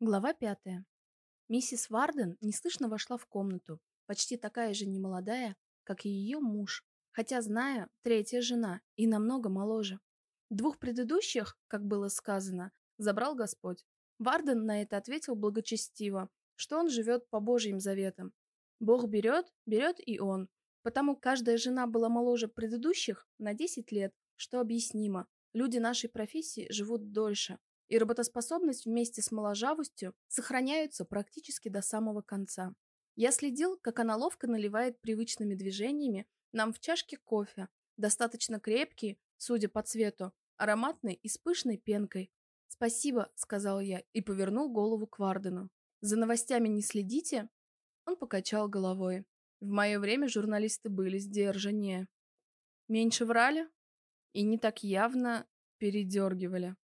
Глава пятая. Миссис Варден неслышно вошла в комнату, почти такая же немолодая, как и ее муж, хотя, зная, третья жена и намного моложе. Двух предыдущих, как было сказано, забрал Господь. Варден на это ответил благочестиво, что он живет по Божьим заветам. Бог берет, берет и он. Потому каждая жена была моложе предыдущих на 10 лет, что объяснимо. Люди нашей профессии живут дольше, и работоспособность вместе с моложавостью сохраняются практически до самого конца. Я следил, как она ловко наливает привычными движениями нам в чашке кофе, достаточно крепкий, судя по цвету, ароматный и с пышной пенкой. «Спасибо», — сказал я и повернул голову к Вардену. «За новостями не следите?» Он покачал головой. В мое время журналисты были сдержаннее. Меньше врали и не так явно передергивали.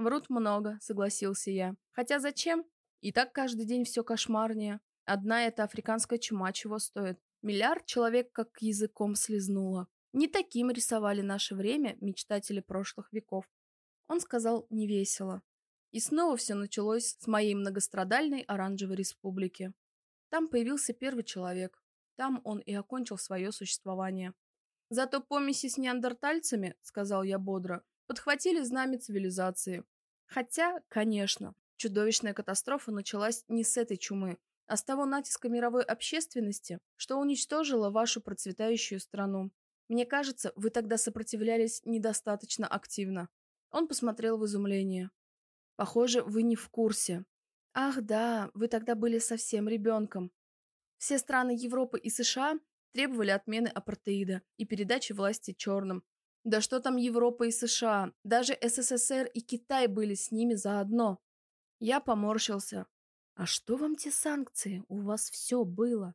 Врут много, согласился я. Хотя зачем? И так каждый день все кошмарнее. Одна эта африканская чума чего стоит. Миллиард человек как языком слезнуло. Не таким рисовали наше время мечтатели прошлых веков. Он сказал невесело. И снова все началось с моей многострадальной оранжевой республики. Там появился первый человек. Там он и окончил свое существование. Зато помеси с неандертальцами, сказал я бодро, подхватили знамя цивилизации. Хотя, конечно, чудовищная катастрофа началась не с этой чумы, а с того натиска мировой общественности, что уничтожило вашу процветающую страну. Мне кажется, вы тогда сопротивлялись недостаточно активно. Он посмотрел в изумление. Похоже, вы не в курсе. Ах да, вы тогда были совсем ребенком. Все страны Европы и США требовали отмены апартеида и передачи власти черным, да что там Европа и США, даже СССР и Китай были с ними заодно. Я поморщился. «А что вам те санкции? У вас все было».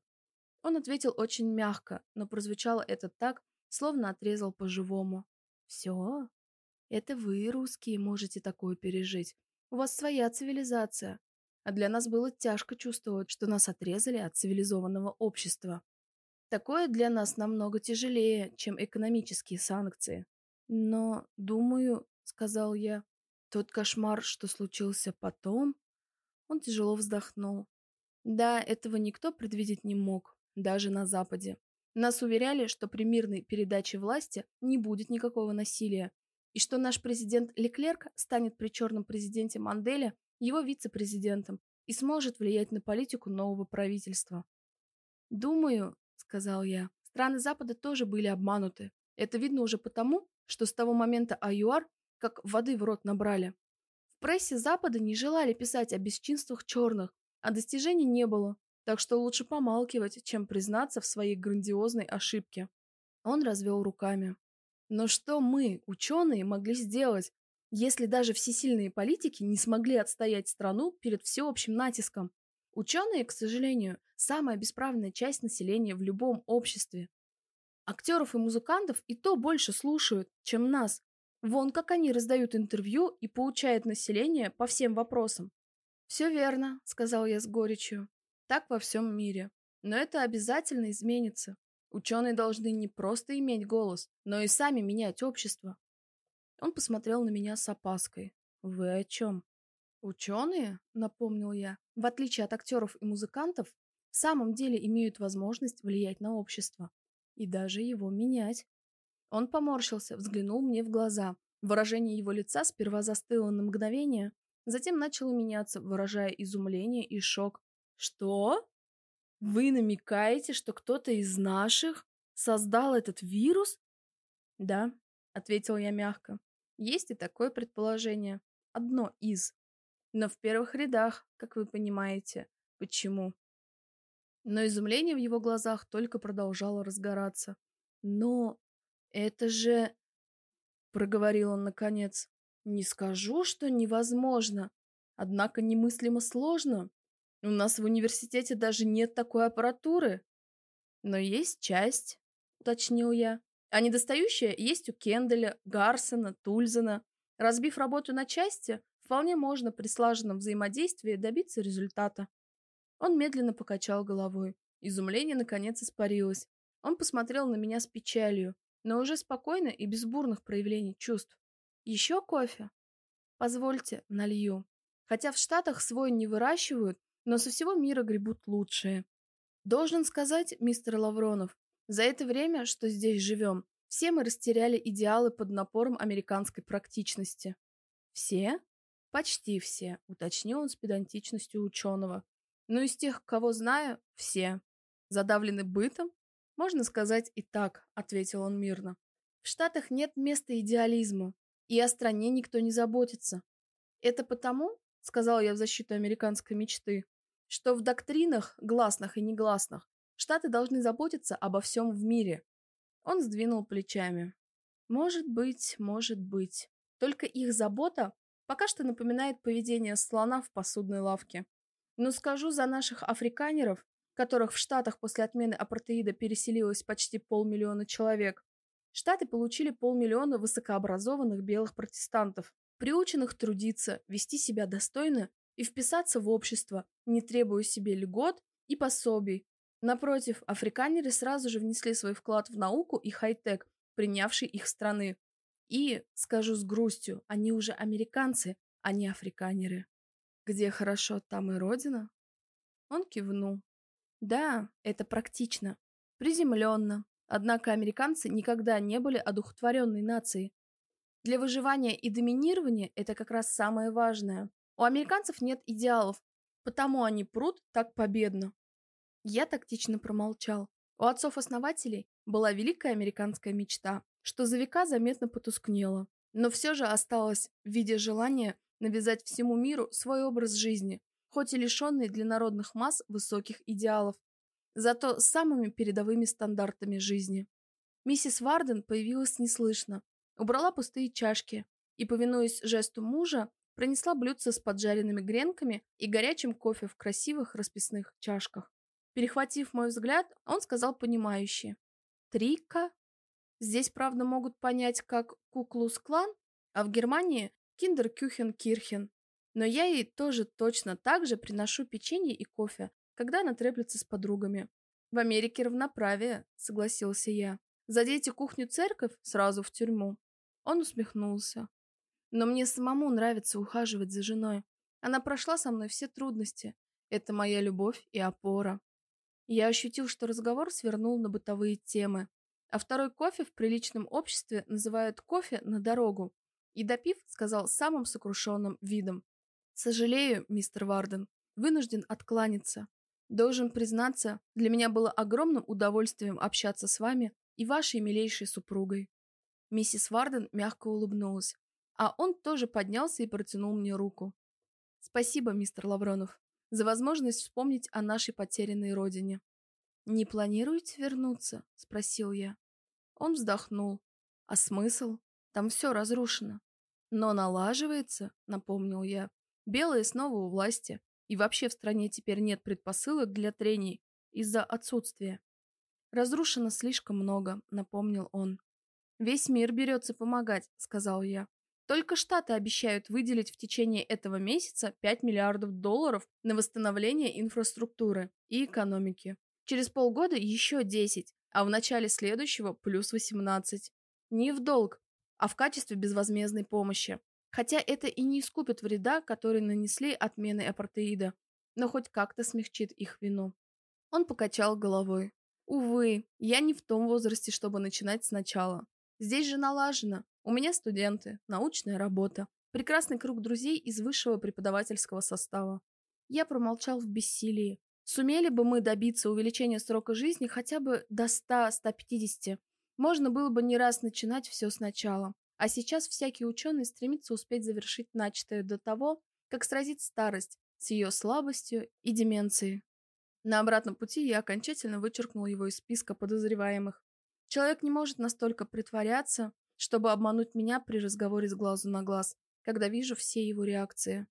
Он ответил очень мягко, но прозвучало это так, словно отрезал по-живому. «Все? Это вы, русские, можете такое пережить. У вас своя цивилизация. А для нас было тяжко чувствовать, что нас отрезали от цивилизованного общества. Такое для нас намного тяжелее, чем экономические санкции. Но, думаю, сказал я, тот кошмар, что случился потом... Он тяжело вздохнул. Да, этого никто предвидеть не мог, даже на Западе. Нас уверяли, что при мирной передаче власти не будет никакого насилия, и что наш президент Леклерк станет при черном президенте Манделе его вице-президентом и сможет влиять на политику нового правительства. Думаю, сказал я. Страны Запада тоже были обмануты. Это видно уже потому, что с того момента АЮАР как воды в рот набрали. В прессе Запада не желали писать о бесчинствах черных, а достижений не было, так что лучше помалкивать, чем признаться в своей грандиозной ошибке. Он развел руками. Но что мы, ученые, могли сделать, если даже всесильные политики не смогли отстоять страну перед всеобщим натиском? Ученые, к сожалению, самая бесправная часть населения в любом обществе. Актеров и музыкантов и то больше слушают, чем нас. Вон как они раздают интервью и поучают население по всем вопросам. «Все верно», — сказал я с горечью. «Так во всем мире. Но это обязательно изменится. Ученые должны не просто иметь голос, но и сами менять общество». Он посмотрел на меня с опаской. «Вы о чем?» «Ученые?» — напомнил я в отличие от актеров и музыкантов, в самом деле имеют возможность влиять на общество и даже его менять. Он поморщился, взглянул мне в глаза. Выражение его лица сперва застыло на мгновение, затем начало меняться, выражая изумление и шок. «Что? Вы намекаете, что кто-то из наших создал этот вирус?» «Да», — ответил я мягко. «Есть и такое предположение. Одно из. Но в первых рядах, как вы понимаете. Почему? Но изумление в его глазах только продолжало разгораться. «Но это же...» — проговорил он наконец. «Не скажу, что невозможно, однако немыслимо сложно. У нас в университете даже нет такой аппаратуры. Но есть часть, — уточнил я. А недостающая есть у Кенделя, Гарсона, Тульзена. Разбив работу на части, Вполне можно при слаженном взаимодействии добиться результата. Он медленно покачал головой. Изумление наконец испарилось. Он посмотрел на меня с печалью, но уже спокойно и без бурных проявлений чувств. «Еще кофе?» «Позвольте, налью». Хотя в Штатах свой не выращивают, но со всего мира гребут лучшие. Должен сказать, мистер Лавронов, за это время, что здесь живем, все мы растеряли идеалы под напором американской практичности. Все? Почти все, уточнил он с педантичностью ученого. Но из тех, кого знаю, все. Задавлены бытом? Можно сказать и так, ответил он мирно. В Штатах нет места идеализму, и о стране никто не заботится. Это потому, сказал я в защиту американской мечты, что в доктринах, гласных и негласных, Штаты должны заботиться обо всем в мире. Он сдвинул плечами. Может быть, может быть. Только их забота пока что напоминает поведение слона в посудной лавке. Но скажу за наших африканеров, которых в Штатах после отмены апартеида переселилось почти полмиллиона человек, Штаты получили полмиллиона высокообразованных белых протестантов, приученных трудиться, вести себя достойно и вписаться в общество, не требуя себе льгот и пособий. Напротив, африканеры сразу же внесли свой вклад в науку и хай-тек, принявший их страны. И, скажу с грустью, они уже американцы, а не африканеры. Где хорошо, там и родина. Он кивнул. Да, это практично. Приземленно. Однако американцы никогда не были одухотворенной нацией. Для выживания и доминирования это как раз самое важное. У американцев нет идеалов, потому они прут так победно. Я тактично промолчал. У отцов-основателей была великая американская мечта, что за века заметно потускнела, но все же осталась в виде желания навязать всему миру свой образ жизни, хоть и лишенный для народных масс высоких идеалов, зато с самыми передовыми стандартами жизни. Миссис Варден появилась неслышно, убрала пустые чашки и, повинуясь жесту мужа, пронесла блюдце с поджаренными гренками и горячим кофе в красивых расписных чашках. Перехватив мой взгляд, он сказал понимающе. «Трика? Здесь, правда, могут понять как Куклус-клан, а в Германии Киндеркюхен-кирхен. Но я ей тоже точно так же приношу печенье и кофе, когда она треплется с подругами. В Америке равноправие, согласился я. Задейте кухню-церковь сразу в тюрьму. Он усмехнулся. Но мне самому нравится ухаживать за женой. Она прошла со мной все трудности. Это моя любовь и опора. Я ощутил, что разговор свернул на бытовые темы. А второй кофе в приличном обществе называют кофе на дорогу. И допив, сказал самым сокрушенным видом. «Сожалею, мистер Варден, вынужден откланяться. Должен признаться, для меня было огромным удовольствием общаться с вами и вашей милейшей супругой». Миссис Варден мягко улыбнулась, а он тоже поднялся и протянул мне руку. «Спасибо, мистер Лавронов, за возможность вспомнить о нашей потерянной родине». «Не планируете вернуться?» – спросил я. Он вздохнул. «А смысл? Там все разрушено. Но налаживается, напомнил я. Белые снова у власти. И вообще в стране теперь нет предпосылок для трений из-за отсутствия. Разрушено слишком много, напомнил он. Весь мир берется помогать, сказал я. Только Штаты обещают выделить в течение этого месяца 5 миллиардов долларов на восстановление инфраструктуры и экономики. Через полгода еще 10, а в начале следующего плюс 18. Не в долг, а в качестве безвозмездной помощи. Хотя это и не искупит вреда, который нанесли отмены апартеида, но хоть как-то смягчит их вину. Он покачал головой. Увы, я не в том возрасте, чтобы начинать сначала. Здесь же налажено. У меня студенты, научная работа, прекрасный круг друзей из высшего преподавательского состава. Я промолчал в бессилии. Сумели бы мы добиться увеличения срока жизни хотя бы до 100-150, можно было бы не раз начинать все сначала. А сейчас всякий ученый стремится успеть завершить начатое до того, как сразить старость с ее слабостью и деменцией. На обратном пути я окончательно вычеркнул его из списка подозреваемых. Человек не может настолько притворяться, чтобы обмануть меня при разговоре с глазу на глаз, когда вижу все его реакции.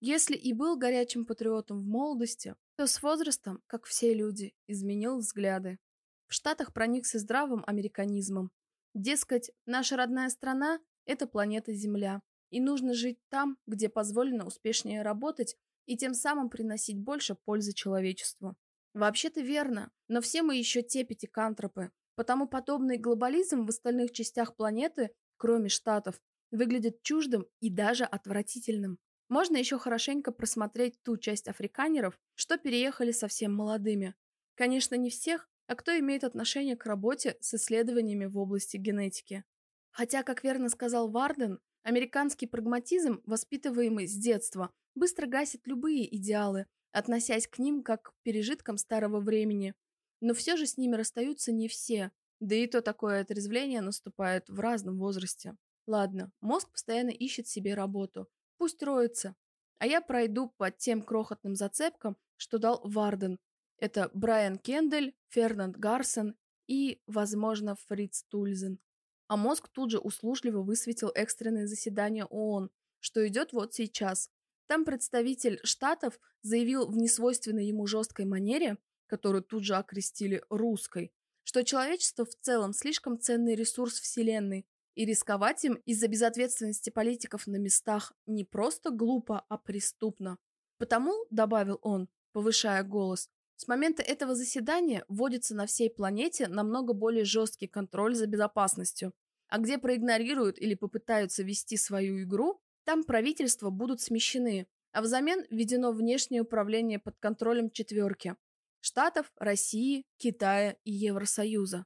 Если и был горячим патриотом в молодости, то с возрастом, как все люди, изменил взгляды. В Штатах проникся здравым американизмом. Дескать, наша родная страна – это планета Земля, и нужно жить там, где позволено успешнее работать и тем самым приносить больше пользы человечеству. Вообще-то верно, но все мы еще те пятикантропы, потому подобный глобализм в остальных частях планеты, кроме Штатов, выглядит чуждым и даже отвратительным. Можно еще хорошенько просмотреть ту часть африканеров, что переехали совсем молодыми. Конечно, не всех, а кто имеет отношение к работе с исследованиями в области генетики. Хотя, как верно сказал Варден, американский прагматизм, воспитываемый с детства, быстро гасит любые идеалы, относясь к ним как к пережиткам старого времени. Но все же с ними расстаются не все, да и то такое отрезвление наступает в разном возрасте. Ладно, мозг постоянно ищет себе работу. Пусть роется. А я пройду по тем крохотным зацепкам, что дал Варден. Это Брайан Кендель, Фернанд Гарсон и, возможно, Фриц Тульзен. А мозг тут же услужливо высветил экстренное заседание ООН, что идет вот сейчас. Там представитель Штатов заявил в несвойственной ему жесткой манере, которую тут же окрестили русской, что человечество в целом слишком ценный ресурс Вселенной, и рисковать им из-за безответственности политиков на местах не просто глупо, а преступно. Потому, добавил он, повышая голос, с момента этого заседания вводится на всей планете намного более жесткий контроль за безопасностью. А где проигнорируют или попытаются вести свою игру, там правительства будут смещены, а взамен введено внешнее управление под контролем четверки. Штатов, России, Китая и Евросоюза.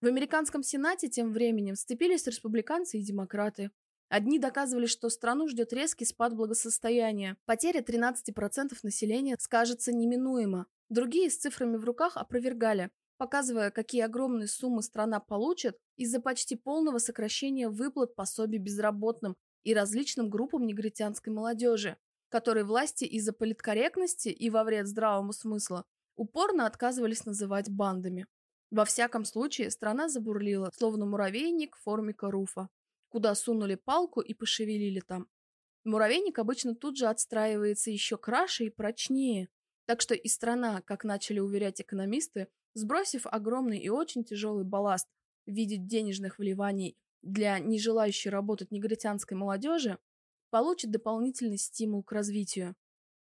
В американском Сенате тем временем сцепились республиканцы и демократы. Одни доказывали, что страну ждет резкий спад благосостояния. Потеря 13% населения скажется неминуемо. Другие с цифрами в руках опровергали, показывая, какие огромные суммы страна получит из-за почти полного сокращения выплат пособий безработным и различным группам негритянской молодежи, которые власти из-за политкорректности и во вред здравому смыслу упорно отказывались называть бандами. Во всяком случае, страна забурлила, словно муравейник в форме коруфа, куда сунули палку и пошевелили там. Муравейник обычно тут же отстраивается еще краше и прочнее, так что и страна, как начали уверять экономисты, сбросив огромный и очень тяжелый балласт в виде денежных вливаний для не желающей работать негритянской молодежи, получит дополнительный стимул к развитию.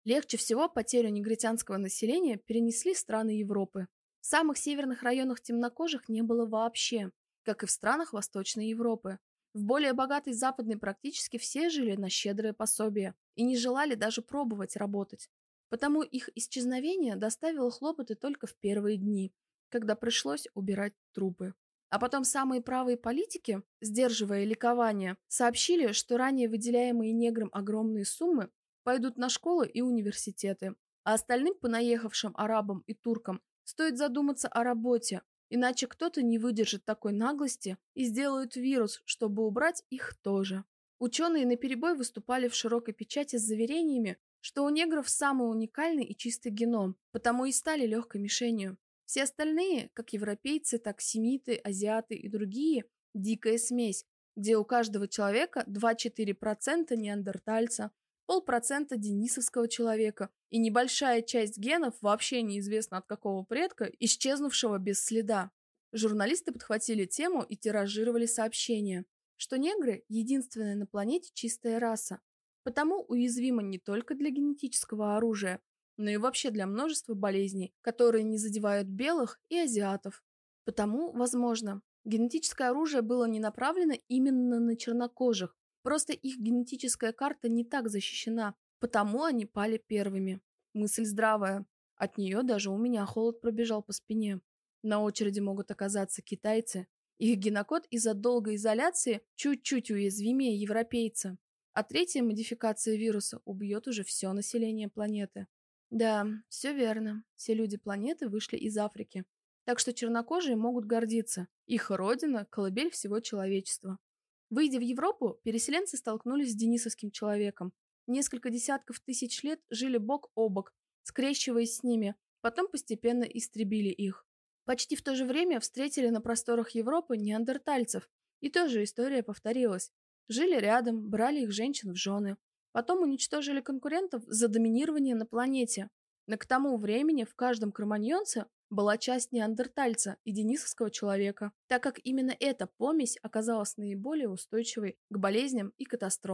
Легче всего потерю негритянского населения перенесли страны Европы. В самых северных районах темнокожих не было вообще, как и в странах Восточной Европы. В более богатой западной практически все жили на щедрое пособие и не желали даже пробовать работать. Потому их исчезновение доставило хлопоты только в первые дни, когда пришлось убирать трупы. А потом самые правые политики, сдерживая ликование, сообщили, что ранее выделяемые неграм огромные суммы пойдут на школы и университеты. А остальным понаехавшим арабам и туркам стоит задуматься о работе, иначе кто-то не выдержит такой наглости и сделает вирус, чтобы убрать их тоже. Ученые наперебой выступали в широкой печати с заверениями, что у негров самый уникальный и чистый геном, потому и стали легкой мишенью. Все остальные, как европейцы, так семиты, азиаты и другие, дикая смесь, где у каждого человека 2-4% неандертальца, полпроцента денисовского человека и небольшая часть генов, вообще неизвестно от какого предка, исчезнувшего без следа. Журналисты подхватили тему и тиражировали сообщение, что негры – единственная на планете чистая раса, потому уязвимы не только для генетического оружия, но и вообще для множества болезней, которые не задевают белых и азиатов. Потому, возможно, генетическое оружие было не направлено именно на чернокожих, Просто их генетическая карта не так защищена, потому они пали первыми. Мысль здравая. От нее даже у меня холод пробежал по спине. На очереди могут оказаться китайцы. Их генокод из-за долгой изоляции чуть-чуть уязвимее европейца. А третья модификация вируса убьет уже все население планеты. Да, все верно. Все люди планеты вышли из Африки. Так что чернокожие могут гордиться. Их родина – колыбель всего человечества. Выйдя в Европу, переселенцы столкнулись с денисовским человеком. Несколько десятков тысяч лет жили бок о бок, скрещиваясь с ними, потом постепенно истребили их. Почти в то же время встретили на просторах Европы неандертальцев, и тоже история повторилась. Жили рядом, брали их женщин в жены. Потом уничтожили конкурентов за доминирование на планете. Но к тому времени в каждом кроманьонце была часть неандертальца и денисовского человека, так как именно эта помесь оказалась наиболее устойчивой к болезням и катастрофам.